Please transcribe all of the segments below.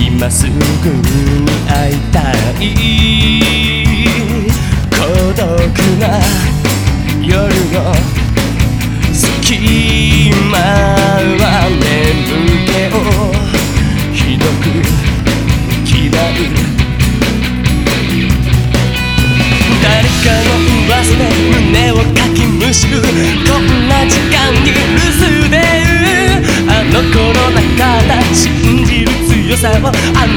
今すぐ会いたい孤独な夜の隙間 yourself. I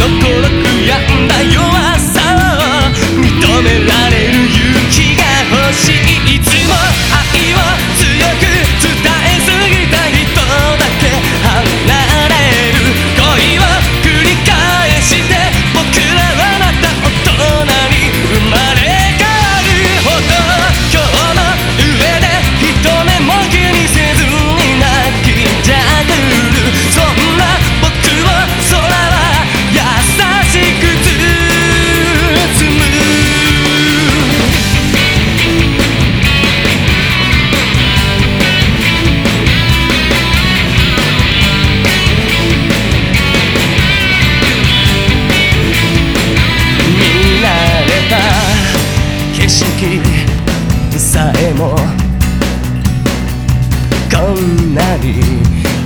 んなに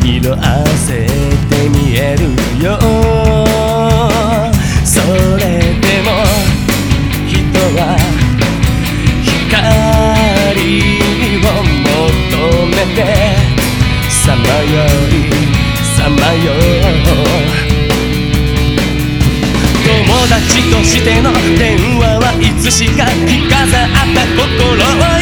色あせて見えるよ。それでも人は光を求めてさまよいさまよう。友達としての電話はいつしか聞かざった心を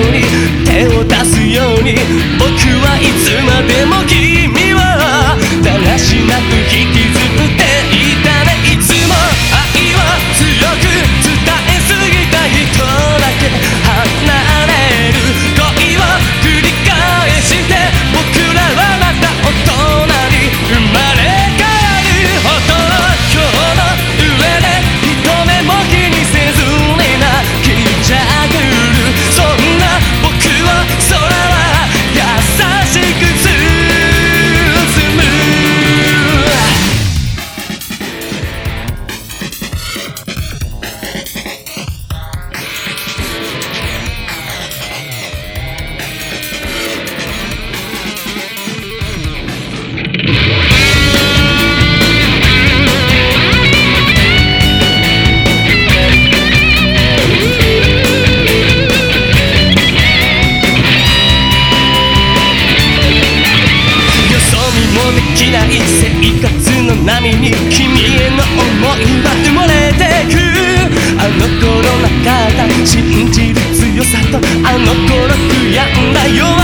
に手を出すように僕はいつまでも君いかつの波に君への思いは埋もれてく。あの頃なかった信じる強さとあの頃悔やんだ弱